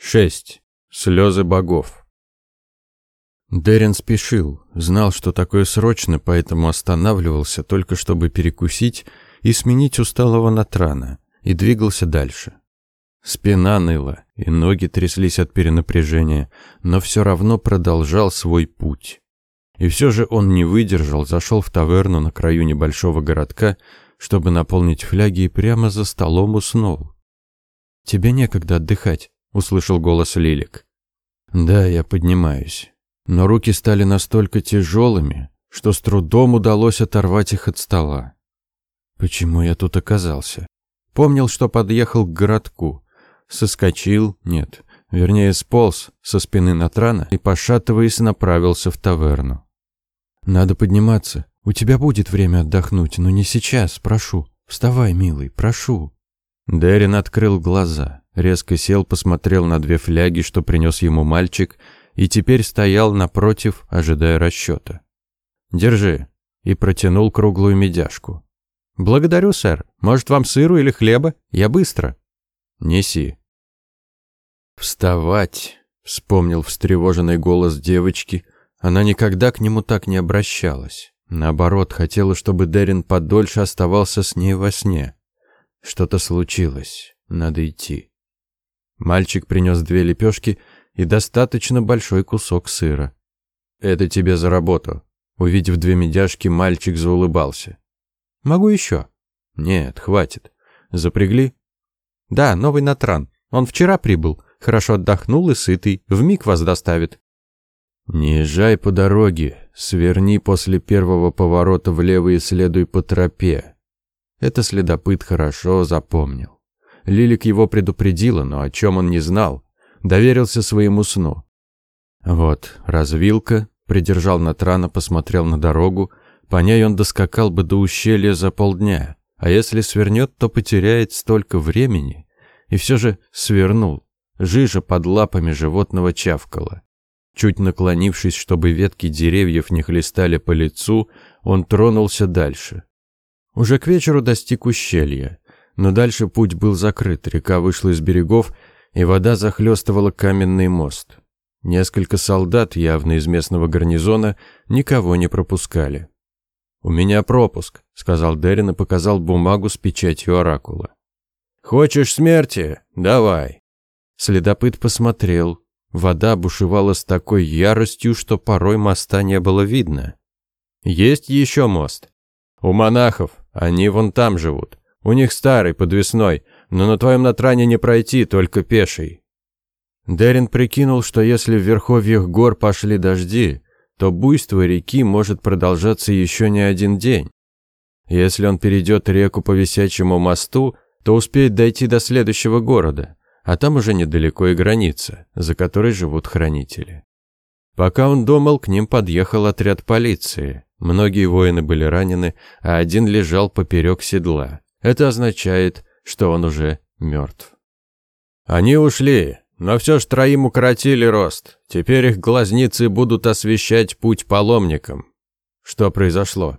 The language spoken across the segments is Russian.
6. Слезы богов. Дерин спешил, знал, что такое срочно, поэтому останавливался только чтобы перекусить и сменить усталого Натрана, и двигался дальше. Спина ныла, и ноги тряслись от перенапряжения, но все равно продолжал свой путь. И все же он не выдержал, зашел в таверну на краю небольшого городка, чтобы наполнить фляги и прямо за столом уснул. «Тебе некогда отдыхать», — услышал голос Лилик. «Да, я поднимаюсь. Но руки стали настолько тяжелыми, что с трудом удалось оторвать их от стола. Почему я тут оказался? Помнил, что подъехал к городку. Соскочил, нет, вернее, сполз со спины Натрана и, пошатываясь, направился в таверну. «Надо подниматься. У тебя будет время отдохнуть, но не сейчас, прошу. Вставай, милый, прошу». Дерин открыл глаза, резко сел, посмотрел на две фляги, что принес ему мальчик, и теперь стоял напротив, ожидая расчета. «Держи», и протянул круглую медяшку. «Благодарю, сэр. Может, вам сыру или хлеба? Я быстро». «Неси». «Вставать», — вспомнил встревоженный голос девочки. Она никогда к нему так не обращалась. Наоборот, хотела, чтобы Дерин подольше оставался с ней во сне. Что-то случилось. Надо идти. Мальчик принес две лепешки и достаточно большой кусок сыра. «Это тебе за работу». Увидев две медяшки, мальчик заулыбался. «Могу еще?» «Нет, хватит. Запрягли?» «Да, новый Натран. Он вчера прибыл. Хорошо отдохнул и сытый. Вмиг вас доставит». «Не езжай по дороге. Сверни после первого поворота влево и следуй по тропе. Это следопыт хорошо запомнил. Лилик его предупредила, но о чем он не знал. Доверился своему сну. Вот, развилка, придержал Натрана, посмотрел на дорогу. По ней он доскакал бы до ущелья за полдня. А если свернет, то потеряет столько времени. И все же свернул. Жижа под лапами животного чавкала. Чуть наклонившись, чтобы ветки деревьев не хлестали по лицу, он тронулся дальше. Уже к вечеру достиг ущелья, но дальше путь был закрыт, река вышла из берегов, и вода захлестывала каменный мост. Несколько солдат, явно из местного гарнизона, никого не пропускали. «У меня пропуск», — сказал Дерин и показал бумагу с печатью оракула. «Хочешь смерти? Давай». Следопыт посмотрел. Вода бушевала с такой яростью, что порой моста не было видно. «Есть еще мост?» «У монахов. Они вон там живут. У них старый, подвесной, но на твоем натране не пройти, только пеший». Дерин прикинул, что если в верховьях гор пошли дожди, то буйство реки может продолжаться еще не один день. Если он перейдет реку по висячему мосту, то успеет дойти до следующего города, а там уже недалеко и граница, за которой живут хранители. Пока он думал, к ним подъехал отряд полиции. Многие воины были ранены, а один лежал поперек седла. Это означает, что он уже мертв. Они ушли, но все ж троим укоротили рост. Теперь их глазницы будут освещать путь паломникам. Что произошло?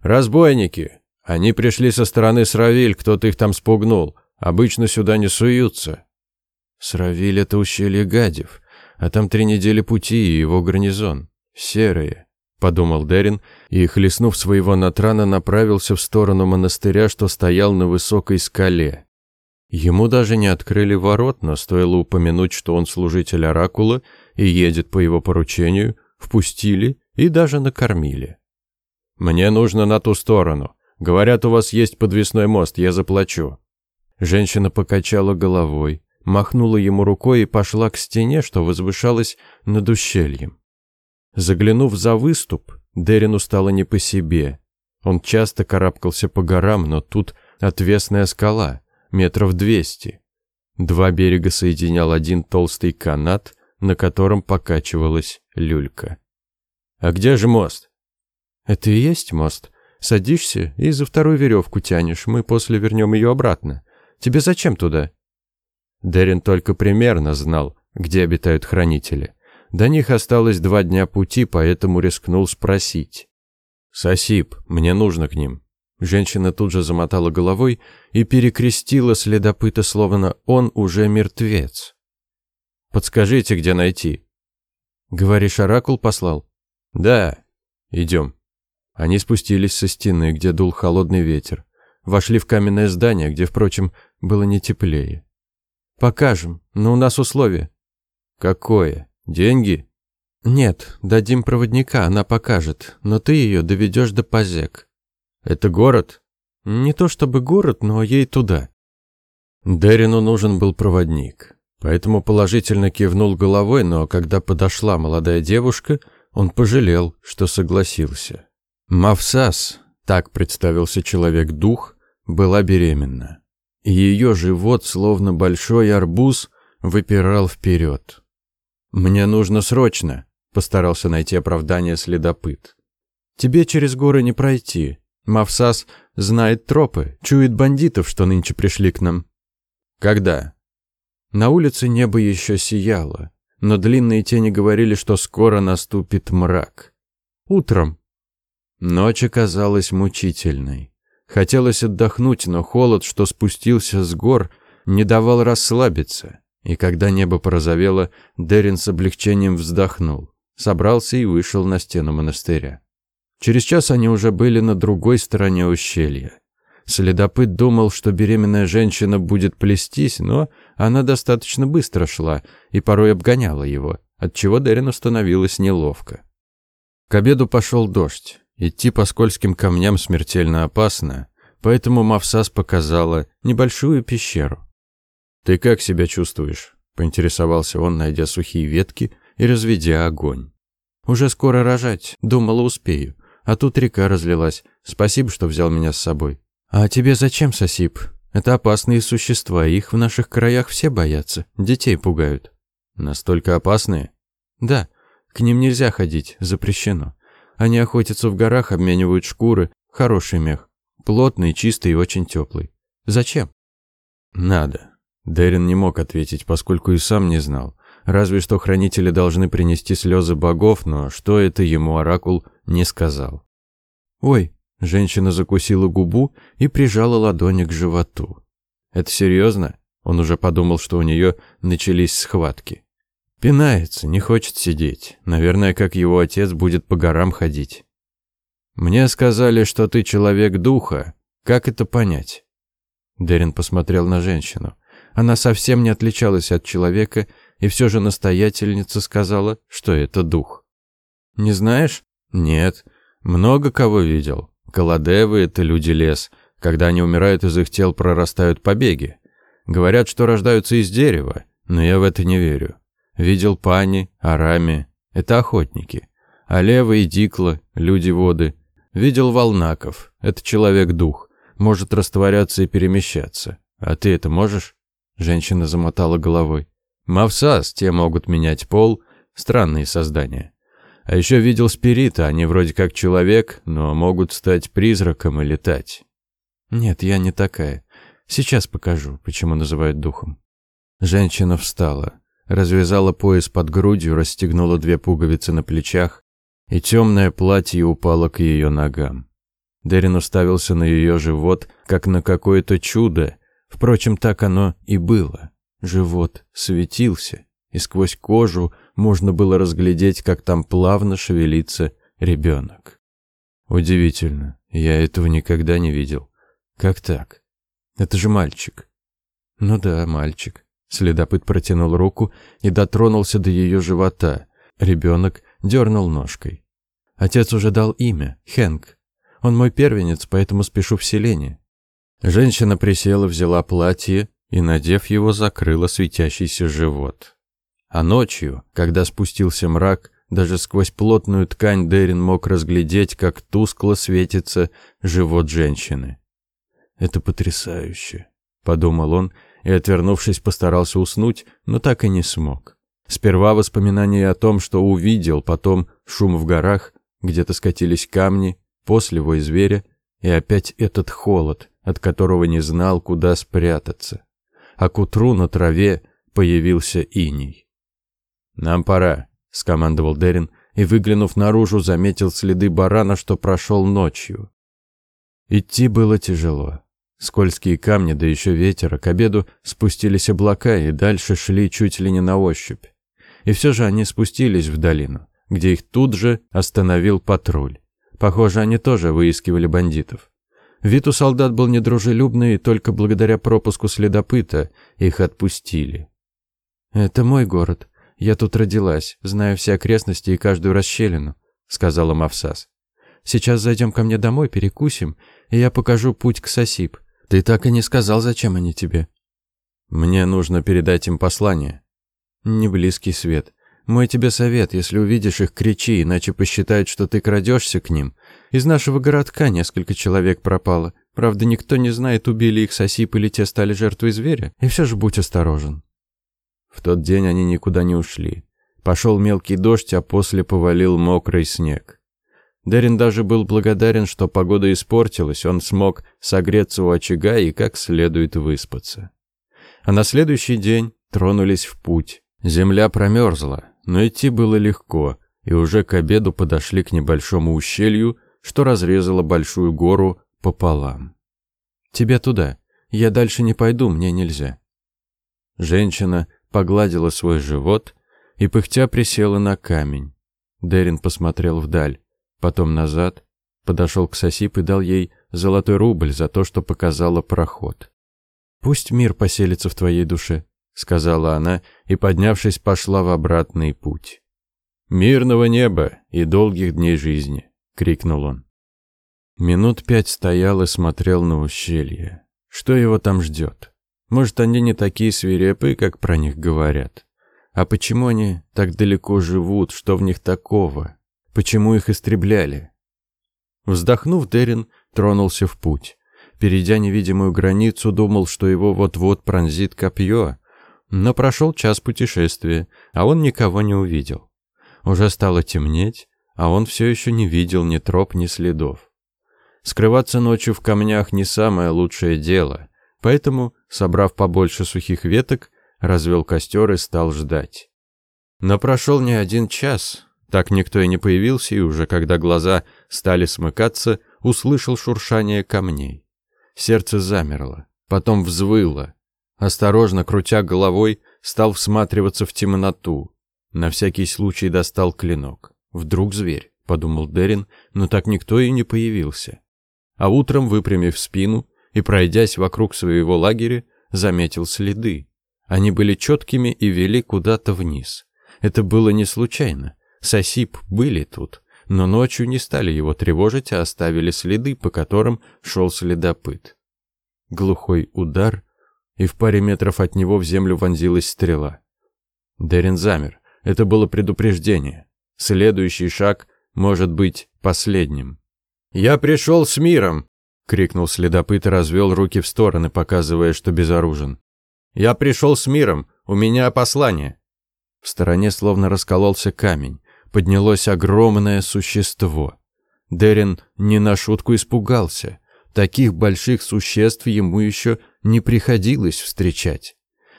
Разбойники. Они пришли со стороны Сравиль, кто-то их там спугнул. Обычно сюда не суются. Сравиль — это ущелье гадев, а там три недели пути и его гарнизон. Серые подумал Дерин и, хлестнув своего натрана, направился в сторону монастыря, что стоял на высокой скале. Ему даже не открыли ворот, но стоило упомянуть, что он служитель оракула и едет по его поручению, впустили и даже накормили. «Мне нужно на ту сторону. Говорят, у вас есть подвесной мост, я заплачу». Женщина покачала головой, махнула ему рукой и пошла к стене, что возвышалась над ущельем. Заглянув за выступ, Дерину стало не по себе. Он часто карабкался по горам, но тут отвесная скала, метров двести. Два берега соединял один толстый канат, на котором покачивалась люлька. «А где же мост?» «Это и есть мост. Садишься и за вторую веревку тянешь, мы после вернем ее обратно. Тебе зачем туда?» Дерин только примерно знал, где обитают хранители. До них осталось два дня пути, поэтому рискнул спросить. «Сосип, мне нужно к ним». Женщина тут же замотала головой и перекрестила следопыта, словно он уже мертвец. Подскажите, где найти». «Говоришь, оракул послал?» «Да. Идем». Они спустились со стены, где дул холодный ветер. Вошли в каменное здание, где, впрочем, было не теплее. «Покажем, но у нас условие». «Какое? Деньги?» «Нет, дадим проводника, она покажет, но ты ее доведешь до Пазек». «Это город?» «Не то чтобы город, но ей туда». Дерину нужен был проводник, поэтому положительно кивнул головой, но когда подошла молодая девушка, он пожалел, что согласился. Мавсас, так представился человек-дух, была беременна. Ее живот, словно большой арбуз, выпирал вперед. «Мне нужно срочно», — постарался найти оправдание следопыт. «Тебе через горы не пройти. Мавсас знает тропы, чует бандитов, что нынче пришли к нам». «Когда?» На улице небо еще сияло, но длинные тени говорили, что скоро наступит мрак. «Утром». Ночь оказалась мучительной. Хотелось отдохнуть, но холод, что спустился с гор, не давал расслабиться. И когда небо порозовело, Дерин с облегчением вздохнул, собрался и вышел на стену монастыря. Через час они уже были на другой стороне ущелья. Следопыт думал, что беременная женщина будет плестись, но она достаточно быстро шла и порой обгоняла его, отчего Дерину становилось неловко. К обеду пошел дождь. Идти по скользким камням смертельно опасно, поэтому Мавсас показала небольшую пещеру. «Ты как себя чувствуешь?» — поинтересовался он, найдя сухие ветки и разведя огонь. «Уже скоро рожать, думала, успею. А тут река разлилась. Спасибо, что взял меня с собой». «А тебе зачем, Сосип? Это опасные существа, их в наших краях все боятся, детей пугают». «Настолько опасные?» «Да, к ним нельзя ходить, запрещено. Они охотятся в горах, обменивают шкуры. Хороший мех. Плотный, чистый и очень теплый. Зачем? Надо. Дерин не мог ответить, поскольку и сам не знал. Разве что хранители должны принести слезы богов, но что это ему оракул не сказал. «Ой!» – женщина закусила губу и прижала ладони к животу. «Это серьезно?» Он уже подумал, что у нее начались схватки. Пинается, не хочет сидеть. Наверное, как его отец будет по горам ходить. Мне сказали, что ты человек духа. Как это понять? Дерин посмотрел на женщину. Она совсем не отличалась от человека, и все же настоятельница сказала, что это дух. Не знаешь? Нет. Много кого видел. Каладевы — это люди лес. Когда они умирают, из их тел прорастают побеги. Говорят, что рождаются из дерева, но я в это не верю. Видел пани, арами. Это охотники. А Лева и Дикла — люди воды. Видел волнаков. Это человек-дух. Может растворяться и перемещаться. А ты это можешь? Женщина замотала головой. Мавсас, те могут менять пол. Странные создания. А еще видел спирита, они вроде как человек, но могут стать призраком и летать. Нет, я не такая. Сейчас покажу, почему называют духом. Женщина встала развязала пояс под грудью, расстегнула две пуговицы на плечах, и темное платье упало к ее ногам. Дерин уставился на ее живот, как на какое-то чудо. Впрочем, так оно и было. Живот светился, и сквозь кожу можно было разглядеть, как там плавно шевелится ребенок. Удивительно, я этого никогда не видел. Как так? Это же мальчик. Ну да, мальчик. Следопыт протянул руку и дотронулся до ее живота. Ребенок дернул ножкой. Отец уже дал имя — Хэнк. Он мой первенец, поэтому спешу в селение. Женщина присела, взяла платье и, надев его, закрыла светящийся живот. А ночью, когда спустился мрак, даже сквозь плотную ткань Дерин мог разглядеть, как тускло светится живот женщины. «Это потрясающе», — подумал он, — и, отвернувшись, постарался уснуть, но так и не смог. Сперва воспоминания о том, что увидел, потом шум в горах, где-то скатились камни, после вой зверя, и опять этот холод, от которого не знал, куда спрятаться. А к утру на траве появился иней. «Нам пора», — скомандовал Дерин, и, выглянув наружу, заметил следы барана, что прошел ночью. Идти было тяжело. Скользкие камни, да еще ветер, а к обеду спустились облака и дальше шли чуть ли не на ощупь. И все же они спустились в долину, где их тут же остановил патруль. Похоже, они тоже выискивали бандитов. Вид у солдат был недружелюбный, и только благодаря пропуску следопыта их отпустили. «Это мой город. Я тут родилась, знаю все окрестности и каждую расщелину», — сказала Мавсас. «Сейчас зайдем ко мне домой, перекусим, и я покажу путь к Сосип. Ты так и не сказал, зачем они тебе». «Мне нужно передать им послание». «Не близкий свет. Мой тебе совет, если увидишь их, кричи, иначе посчитают, что ты крадешься к ним. Из нашего городка несколько человек пропало. Правда, никто не знает, убили их Сосип или те стали жертвой зверя. И все же будь осторожен». В тот день они никуда не ушли. Пошел мелкий дождь, а после повалил мокрый снег. Дерин даже был благодарен, что погода испортилась, он смог согреться у очага и как следует выспаться. А на следующий день тронулись в путь. Земля промерзла, но идти было легко, и уже к обеду подошли к небольшому ущелью, что разрезало большую гору пополам. «Тебе туда. Я дальше не пойду, мне нельзя». Женщина погладила свой живот и пыхтя присела на камень. Дерин посмотрел вдаль, потом назад, подошел к Сосип и дал ей золотой рубль за то, что показала проход. «Пусть мир поселится в твоей душе», — сказала она и, поднявшись, пошла в обратный путь. «Мирного неба и долгих дней жизни!» — крикнул он. Минут пять стоял и смотрел на ущелье. Что его там ждет? Может, они не такие свирепые, как про них говорят. А почему они так далеко живут? Что в них такого? Почему их истребляли? Вздохнув, Дерин тронулся в путь. Перейдя невидимую границу, думал, что его вот-вот пронзит копье. Но прошел час путешествия, а он никого не увидел. Уже стало темнеть, а он все еще не видел ни троп, ни следов. Скрываться ночью в камнях не самое лучшее дело. Поэтому, собрав побольше сухих веток, развел костер и стал ждать. Но прошел не один час, так никто и не появился, и уже когда глаза стали смыкаться, услышал шуршание камней. Сердце замерло, потом взвыло. Осторожно, крутя головой, стал всматриваться в темноту. На всякий случай достал клинок. Вдруг зверь, подумал Дерин, но так никто и не появился. А утром, выпрямив спину, и, пройдясь вокруг своего лагеря, заметил следы. Они были четкими и вели куда-то вниз. Это было не случайно. Сосип были тут, но ночью не стали его тревожить, а оставили следы, по которым шел следопыт. Глухой удар, и в паре метров от него в землю вонзилась стрела. Дерин замер. Это было предупреждение. Следующий шаг может быть последним. «Я пришел с миром!» крикнул следопыт и развел руки в стороны, показывая, что безоружен. Я пришел с миром, у меня послание. В стороне словно раскололся камень, поднялось огромное существо. Дерин не на шутку испугался. Таких больших существ ему еще не приходилось встречать.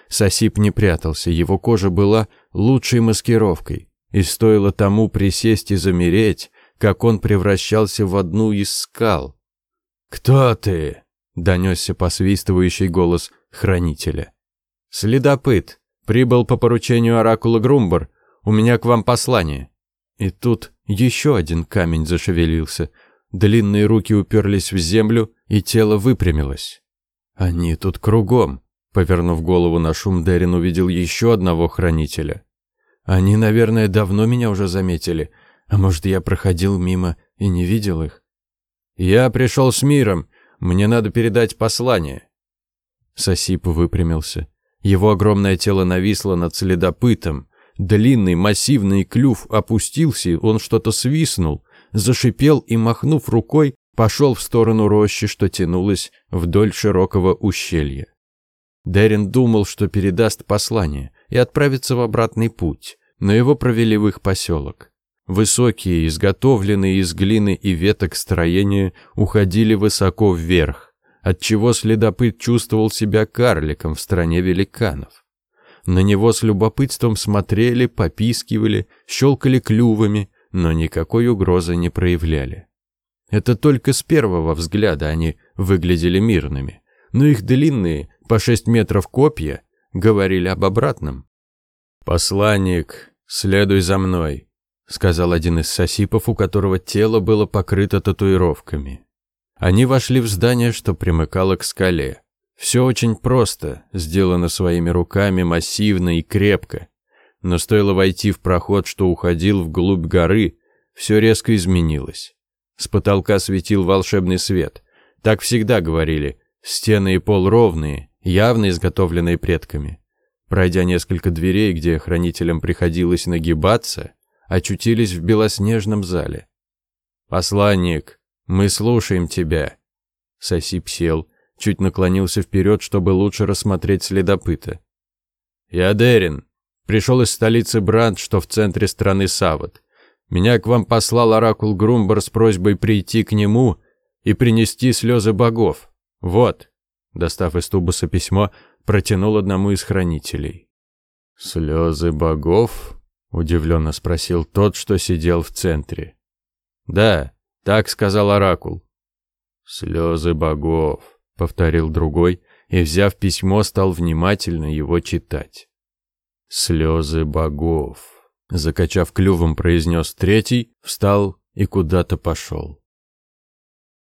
Сосип не прятался, его кожа была лучшей маскировкой, и стоило тому присесть и замереть, как он превращался в одну из скал, «Кто ты?» — донесся посвистывающий голос хранителя. «Следопыт. Прибыл по поручению оракула Грумбар. У меня к вам послание». И тут еще один камень зашевелился. Длинные руки уперлись в землю, и тело выпрямилось. «Они тут кругом», — повернув голову на шум, Дерин увидел еще одного хранителя. «Они, наверное, давно меня уже заметили, а может, я проходил мимо и не видел их?» «Я пришел с миром. Мне надо передать послание». Сосип выпрямился. Его огромное тело нависло над следопытом. Длинный массивный клюв опустился, он что-то свистнул, зашипел и, махнув рукой, пошел в сторону рощи, что тянулась вдоль широкого ущелья. Дерин думал, что передаст послание и отправится в обратный путь, но его провели в их поселок. Высокие, изготовленные из глины и веток строения уходили высоко вверх, отчего следопыт чувствовал себя карликом в стране великанов. На него с любопытством смотрели, попискивали, щелкали клювами, но никакой угрозы не проявляли. Это только с первого взгляда они выглядели мирными, но их длинные, по шесть метров копья, говорили об обратном. «Посланник, следуй за мной», — сказал один из сосипов, у которого тело было покрыто татуировками. Они вошли в здание, что примыкало к скале. Все очень просто, сделано своими руками, массивно и крепко. Но стоило войти в проход, что уходил вглубь горы, все резко изменилось. С потолка светил волшебный свет. Так всегда говорили, стены и пол ровные, явно изготовленные предками. Пройдя несколько дверей, где хранителям приходилось нагибаться, очутились в белоснежном зале. «Посланник, мы слушаем тебя!» Сосип сел, чуть наклонился вперед, чтобы лучше рассмотреть следопыта. «Я Дерин. Пришел из столицы Бранд, что в центре страны Савод. Меня к вам послал оракул Грумбар с просьбой прийти к нему и принести слезы богов. Вот». Достав из тубуса письмо, протянул одному из хранителей. «Слезы богов?» — удивленно спросил тот, что сидел в центре. «Да, так сказал Оракул». «Слезы богов», — повторил другой, и, взяв письмо, стал внимательно его читать. «Слезы богов», — закачав клювом, произнес третий, встал и куда-то пошел.